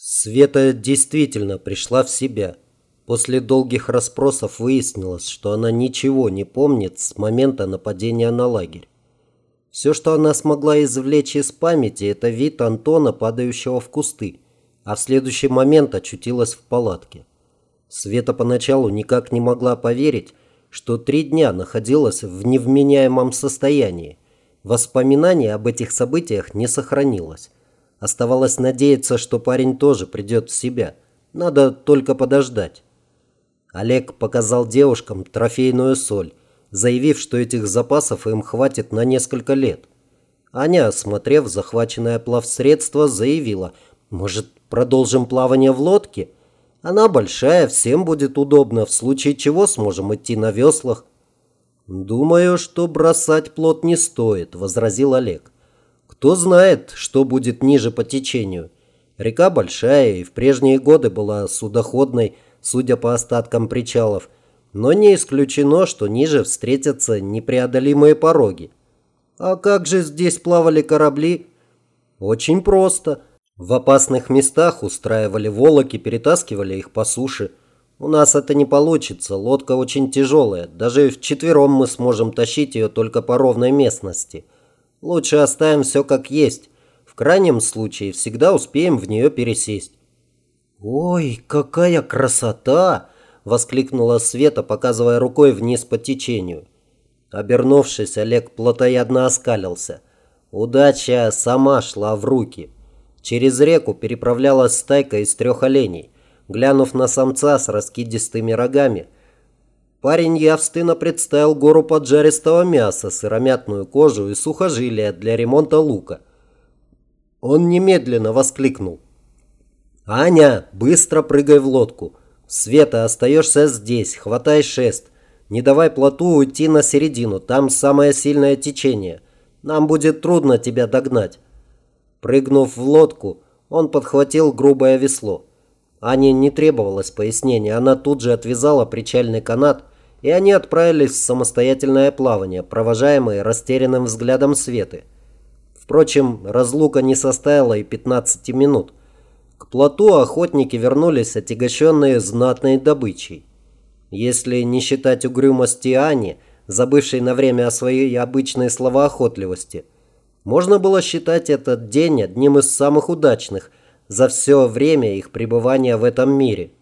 Света действительно пришла в себя. После долгих расспросов выяснилось, что она ничего не помнит с момента нападения на лагерь. Все, что она смогла извлечь из памяти, это вид Антона, падающего в кусты, а в следующий момент очутилась в палатке. Света поначалу никак не могла поверить, что три дня находилась в невменяемом состоянии. Воспоминаний об этих событиях не сохранилось. Оставалось надеяться, что парень тоже придет в себя. Надо только подождать. Олег показал девушкам трофейную соль, заявив, что этих запасов им хватит на несколько лет. Аня, осмотрев захваченное плавсредство, заявила, «Может, продолжим плавание в лодке? Она большая, всем будет удобно, в случае чего сможем идти на веслах». «Думаю, что бросать плот не стоит», – возразил Олег. Кто знает, что будет ниже по течению. Река большая и в прежние годы была судоходной, судя по остаткам причалов. Но не исключено, что ниже встретятся непреодолимые пороги. А как же здесь плавали корабли? Очень просто. В опасных местах устраивали волоки, перетаскивали их по суше. У нас это не получится, лодка очень тяжелая. Даже вчетвером мы сможем тащить ее только по ровной местности – Лучше оставим все как есть. В крайнем случае всегда успеем в нее пересесть». «Ой, какая красота!» – воскликнула Света, показывая рукой вниз по течению. Обернувшись, Олег плотоядно оскалился. Удача сама шла в руки. Через реку переправлялась стайка из трех оленей. Глянув на самца с раскидистыми рогами – Парень явственно представил гору поджаристого мяса, сыромятную кожу и сухожилия для ремонта лука. Он немедленно воскликнул. «Аня, быстро прыгай в лодку. Света, остаешься здесь, хватай шест. Не давай плоту уйти на середину, там самое сильное течение. Нам будет трудно тебя догнать». Прыгнув в лодку, он подхватил грубое весло. Ане не требовалось пояснения, она тут же отвязала причальный канат, и они отправились в самостоятельное плавание, провожаемые растерянным взглядом Светы. Впрочем, разлука не составила и 15 минут. К плоту охотники вернулись, отягощенные знатной добычей. Если не считать угрюмости Ани, забывшей на время о своей обычной словоохотливости, можно было считать этот день одним из самых удачных за все время их пребывания в этом мире –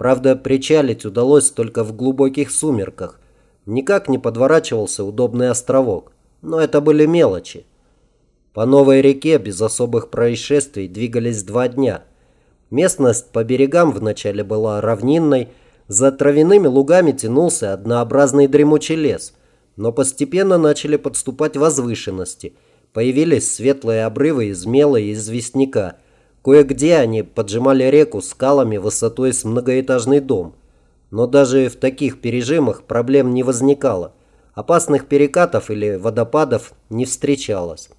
Правда, причалить удалось только в глубоких сумерках. Никак не подворачивался удобный островок. Но это были мелочи. По новой реке без особых происшествий двигались два дня. Местность по берегам вначале была равнинной, за травяными лугами тянулся однообразный дремучий лес, но постепенно начали подступать возвышенности. Появились светлые обрывы из мела и известняка – Кое-где они поджимали реку скалами высотой с многоэтажный дом. Но даже в таких пережимах проблем не возникало. Опасных перекатов или водопадов не встречалось.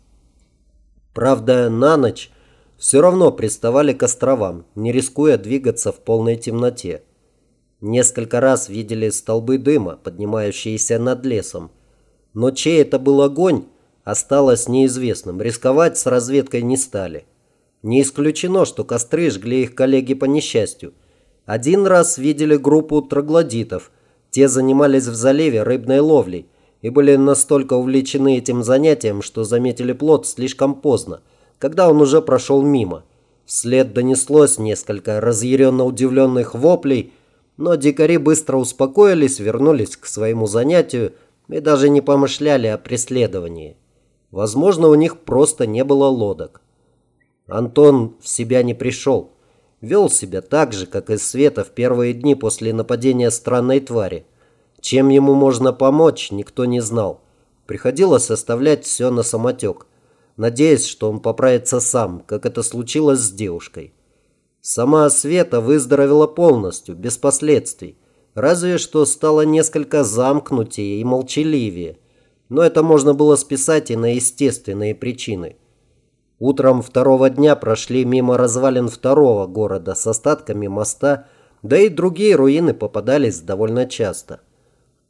Правда, на ночь все равно приставали к островам, не рискуя двигаться в полной темноте. Несколько раз видели столбы дыма, поднимающиеся над лесом. Но чей это был огонь, осталось неизвестным. Рисковать с разведкой не стали. Не исключено, что костры жгли их коллеги по несчастью. Один раз видели группу троглодитов. Те занимались в заливе рыбной ловлей и были настолько увлечены этим занятием, что заметили плод слишком поздно, когда он уже прошел мимо. Вслед донеслось несколько разъяренно удивленных воплей, но дикари быстро успокоились, вернулись к своему занятию и даже не помышляли о преследовании. Возможно, у них просто не было лодок. Антон в себя не пришел. Вел себя так же, как и Света в первые дни после нападения странной твари. Чем ему можно помочь, никто не знал. Приходилось оставлять все на самотек, надеясь, что он поправится сам, как это случилось с девушкой. Сама Света выздоровела полностью, без последствий. Разве что стала несколько замкнутее и молчаливее. Но это можно было списать и на естественные причины. Утром второго дня прошли мимо развалин второго города с остатками моста, да и другие руины попадались довольно часто.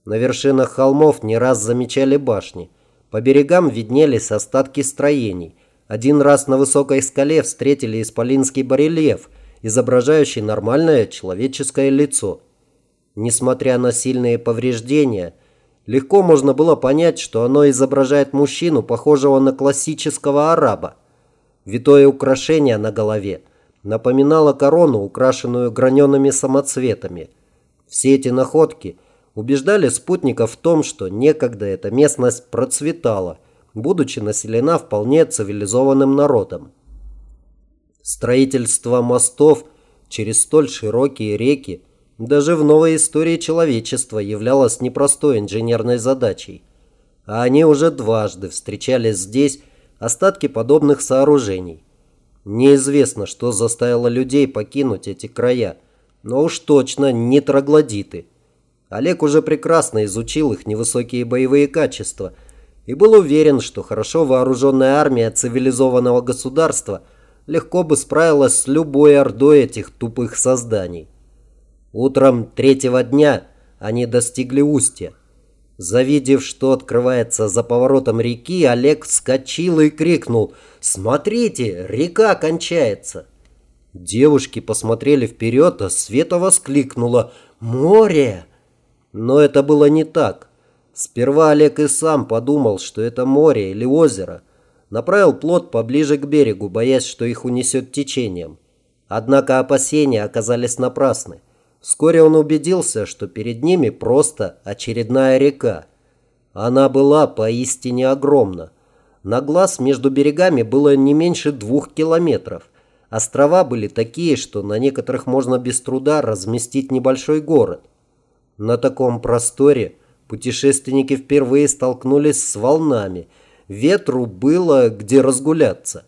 На вершинах холмов не раз замечали башни. По берегам виднелись остатки строений. Один раз на высокой скале встретили исполинский барельеф изображающий нормальное человеческое лицо. Несмотря на сильные повреждения, легко можно было понять, что оно изображает мужчину, похожего на классического араба. Витое украшение на голове напоминало корону, украшенную гранеными самоцветами. Все эти находки убеждали спутников в том, что некогда эта местность процветала, будучи населена вполне цивилизованным народом. Строительство мостов через столь широкие реки даже в новой истории человечества являлось непростой инженерной задачей. А они уже дважды встречались здесь остатки подобных сооружений. Неизвестно, что заставило людей покинуть эти края, но уж точно не троглодиты. Олег уже прекрасно изучил их невысокие боевые качества и был уверен, что хорошо вооруженная армия цивилизованного государства – легко бы справилась с любой ордой этих тупых созданий. Утром третьего дня они достигли устья. Завидев, что открывается за поворотом реки, Олег вскочил и крикнул «Смотрите, река кончается!» Девушки посмотрели вперед, а Света воскликнула «Море!» Но это было не так. Сперва Олег и сам подумал, что это море или озеро – направил плот поближе к берегу, боясь, что их унесет течением. Однако опасения оказались напрасны. Вскоре он убедился, что перед ними просто очередная река. Она была поистине огромна. На глаз между берегами было не меньше двух километров. Острова были такие, что на некоторых можно без труда разместить небольшой город. На таком просторе путешественники впервые столкнулись с волнами – Ветру было где разгуляться.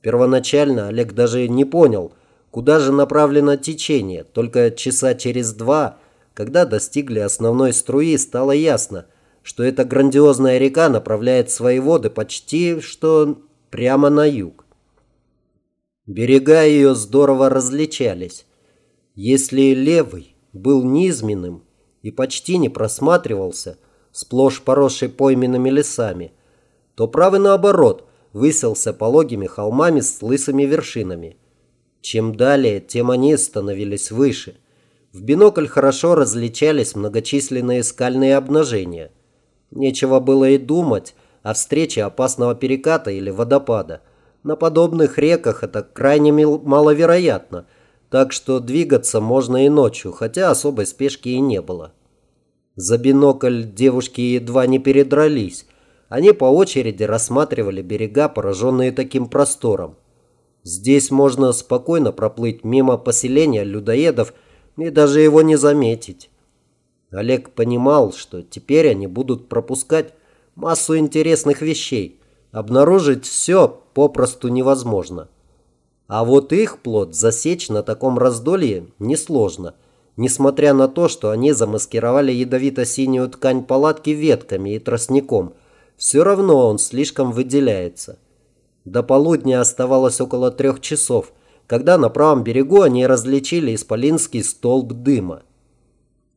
Первоначально Олег даже не понял, куда же направлено течение. Только часа через два, когда достигли основной струи, стало ясно, что эта грандиозная река направляет свои воды почти что прямо на юг. Берега ее здорово различались. Если левый был низменным и почти не просматривался, сплошь поросший пойменными лесами – то правый наоборот выселся пологими холмами с лысыми вершинами. Чем далее, тем они становились выше. В бинокль хорошо различались многочисленные скальные обнажения. Нечего было и думать о встрече опасного переката или водопада. На подобных реках это крайне маловероятно, так что двигаться можно и ночью, хотя особой спешки и не было. За бинокль девушки едва не передрались, они по очереди рассматривали берега, пораженные таким простором. Здесь можно спокойно проплыть мимо поселения людоедов и даже его не заметить. Олег понимал, что теперь они будут пропускать массу интересных вещей. Обнаружить все попросту невозможно. А вот их плод засечь на таком раздолье несложно, несмотря на то, что они замаскировали ядовито-синюю ткань палатки ветками и тростником – все равно он слишком выделяется. До полудня оставалось около трех часов, когда на правом берегу они различили исполинский столб дыма.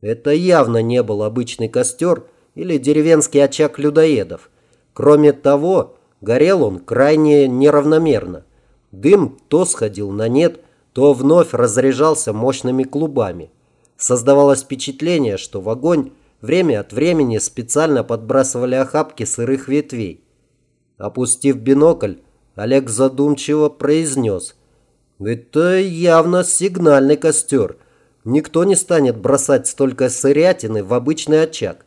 Это явно не был обычный костер или деревенский очаг людоедов. Кроме того, горел он крайне неравномерно. Дым то сходил на нет, то вновь разряжался мощными клубами. Создавалось впечатление, что в огонь Время от времени специально подбрасывали охапки сырых ветвей. Опустив бинокль, Олег задумчиво произнес. «Это явно сигнальный костер. Никто не станет бросать столько сырятины в обычный очаг».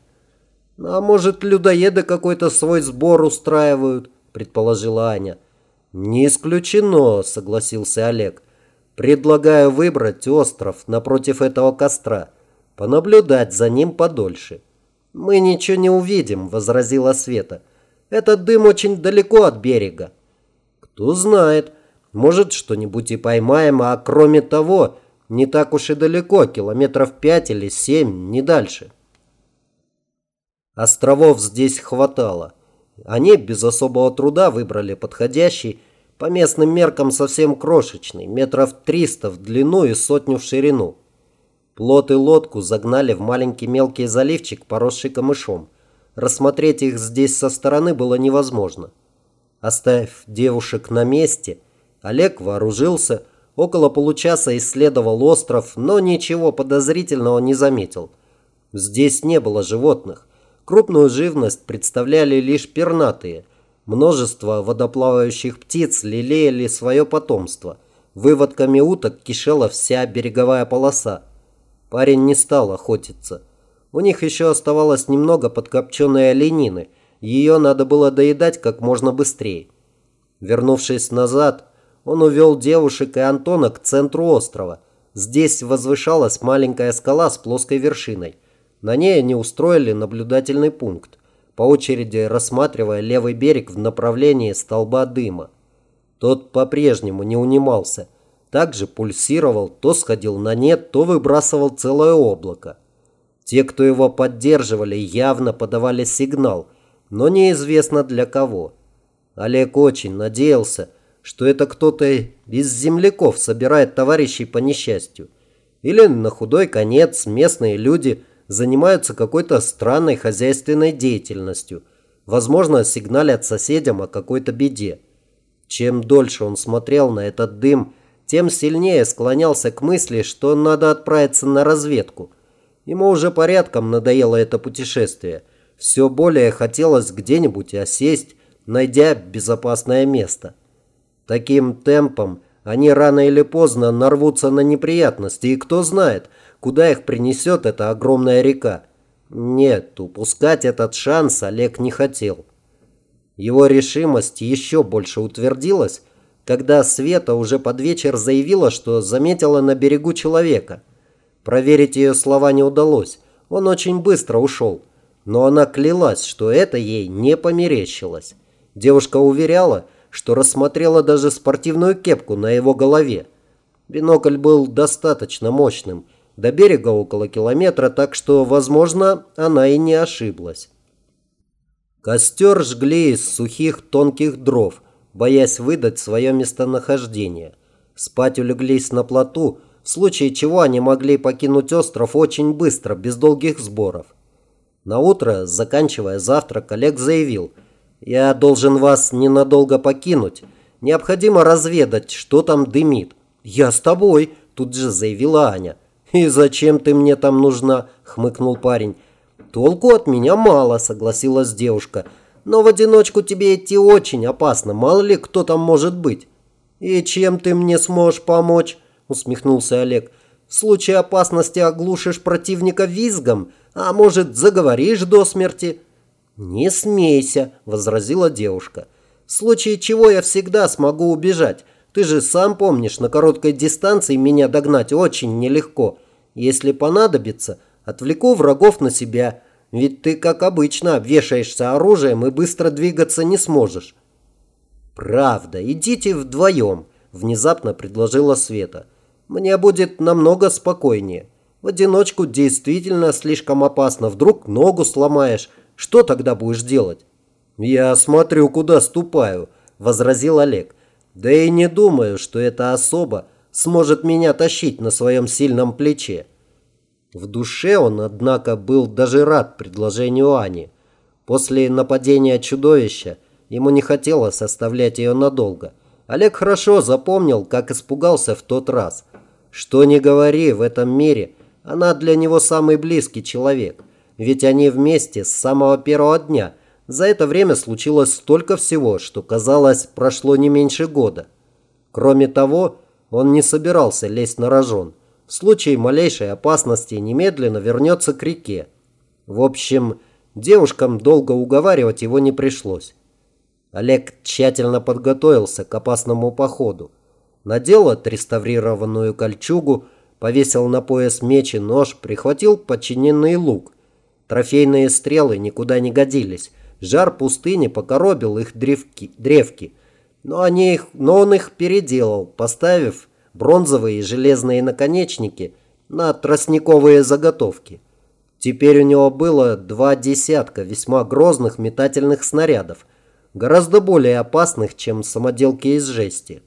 «А может, людоеды какой-то свой сбор устраивают?» – предположила Аня. «Не исключено», – согласился Олег. «Предлагаю выбрать остров напротив этого костра» понаблюдать за ним подольше. «Мы ничего не увидим», – возразила Света. «Этот дым очень далеко от берега». «Кто знает, может, что-нибудь и поймаем, а кроме того, не так уж и далеко, километров пять или семь, не дальше». Островов здесь хватало. Они без особого труда выбрали подходящий, по местным меркам совсем крошечный, метров триста в длину и сотню в ширину. Плот и лодку загнали в маленький мелкий заливчик, поросший камышом. Рассмотреть их здесь со стороны было невозможно. Оставив девушек на месте, Олег вооружился, Около получаса исследовал остров, но ничего подозрительного не заметил. Здесь не было животных. Крупную живность представляли лишь пернатые. Множество водоплавающих птиц лелеяли свое потомство. Выводками уток кишела вся береговая полоса. Парень не стал охотиться. У них еще оставалось немного подкопченной оленины. Ее надо было доедать как можно быстрее. Вернувшись назад, он увел девушек и Антона к центру острова. Здесь возвышалась маленькая скала с плоской вершиной. На ней они устроили наблюдательный пункт, по очереди рассматривая левый берег в направлении столба дыма. Тот по-прежнему не унимался. Также пульсировал, то сходил на нет, то выбрасывал целое облако. Те, кто его поддерживали, явно подавали сигнал, но неизвестно для кого. Олег очень надеялся, что это кто-то из земляков собирает товарищей по несчастью. Или на худой конец местные люди занимаются какой-то странной хозяйственной деятельностью. Возможно, сигналят соседям о какой-то беде. Чем дольше он смотрел на этот дым, тем сильнее склонялся к мысли, что надо отправиться на разведку. Ему уже порядком надоело это путешествие. Все более хотелось где-нибудь осесть, найдя безопасное место. Таким темпом они рано или поздно нарвутся на неприятности, и кто знает, куда их принесет эта огромная река. Нет, упускать этот шанс Олег не хотел. Его решимость еще больше утвердилась, когда Света уже под вечер заявила, что заметила на берегу человека. Проверить ее слова не удалось, он очень быстро ушел, но она клялась, что это ей не померещилось. Девушка уверяла, что рассмотрела даже спортивную кепку на его голове. Бинокль был достаточно мощным, до берега около километра, так что, возможно, она и не ошиблась. Костер жгли из сухих тонких дров, боясь выдать свое местонахождение. Спать улеглись на плоту, в случае чего они могли покинуть остров очень быстро, без долгих сборов. На утро, заканчивая завтрак, Олег заявил – я должен вас ненадолго покинуть. Необходимо разведать, что там дымит. Я с тобой, тут же заявила Аня. И зачем ты мне там нужна? хмыкнул парень. Толку от меня мало, согласилась девушка. Но в одиночку тебе идти очень опасно, мало ли кто там может быть. И чем ты мне сможешь помочь? усмехнулся Олег. В случае опасности оглушишь противника визгом, а может заговоришь до смерти. «Не смейся», – возразила девушка. «В случае чего я всегда смогу убежать. Ты же сам помнишь, на короткой дистанции меня догнать очень нелегко. Если понадобится, отвлеку врагов на себя. Ведь ты, как обычно, обвешаешься оружием и быстро двигаться не сможешь». «Правда, идите вдвоем», – внезапно предложила Света. «Мне будет намного спокойнее. В одиночку действительно слишком опасно. Вдруг ногу сломаешь». Что тогда будешь делать?» «Я смотрю, куда ступаю», – возразил Олег. «Да и не думаю, что эта особа сможет меня тащить на своем сильном плече». В душе он, однако, был даже рад предложению Ани. После нападения чудовища ему не хотелось оставлять ее надолго. Олег хорошо запомнил, как испугался в тот раз. Что ни говори, в этом мире она для него самый близкий человек – ведь они вместе с самого первого дня. За это время случилось столько всего, что, казалось, прошло не меньше года. Кроме того, он не собирался лезть на рожон. В случае малейшей опасности немедленно вернется к реке. В общем, девушкам долго уговаривать его не пришлось. Олег тщательно подготовился к опасному походу. Надел отреставрированную кольчугу, повесил на пояс меч и нож, прихватил подчиненный лук – Трофейные стрелы никуда не годились. Жар пустыни покоробил их древки, древки. Но, они их, но он их переделал, поставив бронзовые и железные наконечники на тростниковые заготовки. Теперь у него было два десятка весьма грозных метательных снарядов, гораздо более опасных, чем самоделки из жести.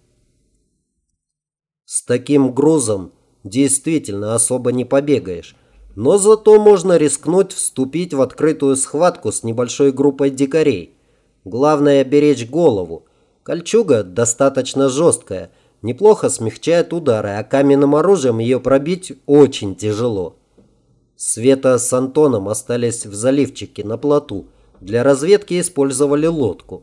С таким грузом действительно особо не побегаешь. Но зато можно рискнуть вступить в открытую схватку с небольшой группой дикарей. Главное – беречь голову. Кольчуга достаточно жесткая, неплохо смягчает удары, а каменным оружием ее пробить очень тяжело. Света с Антоном остались в заливчике на плоту. Для разведки использовали лодку.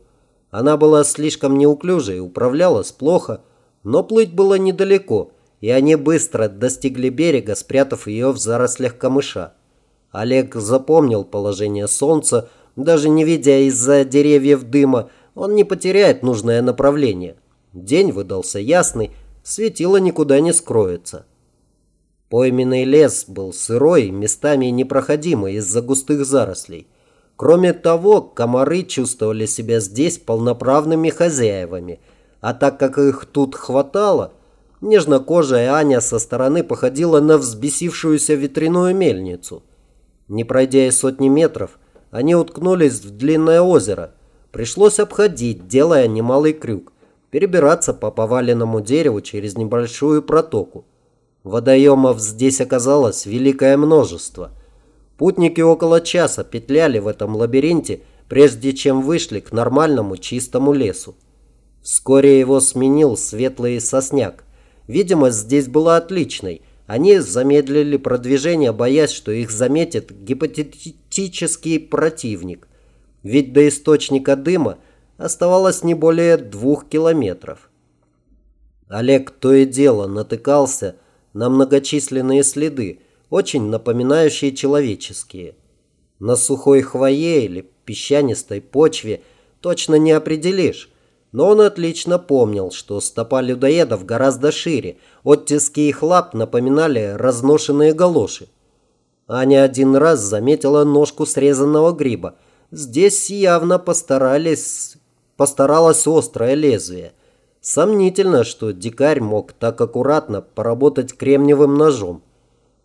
Она была слишком неуклюжей, управлялась плохо, но плыть было недалеко, и они быстро достигли берега, спрятав ее в зарослях камыша. Олег запомнил положение солнца, даже не видя из-за деревьев дыма, он не потеряет нужное направление. День выдался ясный, светило никуда не скроется. Пойменный лес был сырой, местами непроходимый из-за густых зарослей. Кроме того, комары чувствовали себя здесь полноправными хозяевами, а так как их тут хватало, нежнокожая Аня со стороны походила на взбесившуюся ветряную мельницу. Не пройдя и сотни метров, они уткнулись в длинное озеро. Пришлось обходить, делая немалый крюк, перебираться по поваленному дереву через небольшую протоку. Водоемов здесь оказалось великое множество – Путники около часа петляли в этом лабиринте, прежде чем вышли к нормальному чистому лесу. Вскоре его сменил светлый сосняк. Видимость здесь была отличной. Они замедлили продвижение, боясь, что их заметит гипотетический противник. Ведь до источника дыма оставалось не более двух километров. Олег то и дело натыкался на многочисленные следы, очень напоминающие человеческие. На сухой хвое или песчанистой почве точно не определишь, но он отлично помнил, что стопа людоедов гораздо шире, оттиски их лап напоминали разношенные галоши. Аня один раз заметила ножку срезанного гриба. Здесь явно постарались, постаралось острое лезвие. Сомнительно, что дикарь мог так аккуратно поработать кремниевым ножом.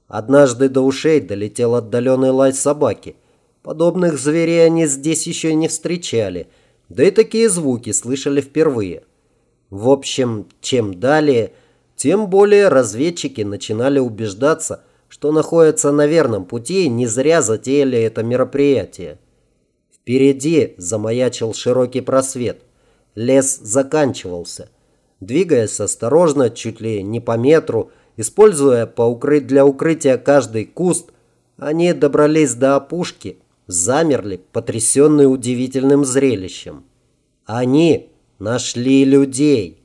Однажды до ушей долетел отдаленный лай собаки. Подобных зверей они здесь еще не встречали, да и такие звуки слышали впервые. В общем, чем далее, тем более разведчики начинали убеждаться, что находятся на верном пути и не зря затеяли это мероприятие. Впереди замаячил широкий просвет. Лес заканчивался. Двигаясь осторожно, чуть ли не по метру, Используя для укрытия каждый куст, они добрались до опушки, замерли, потрясенные удивительным зрелищем. Они нашли людей.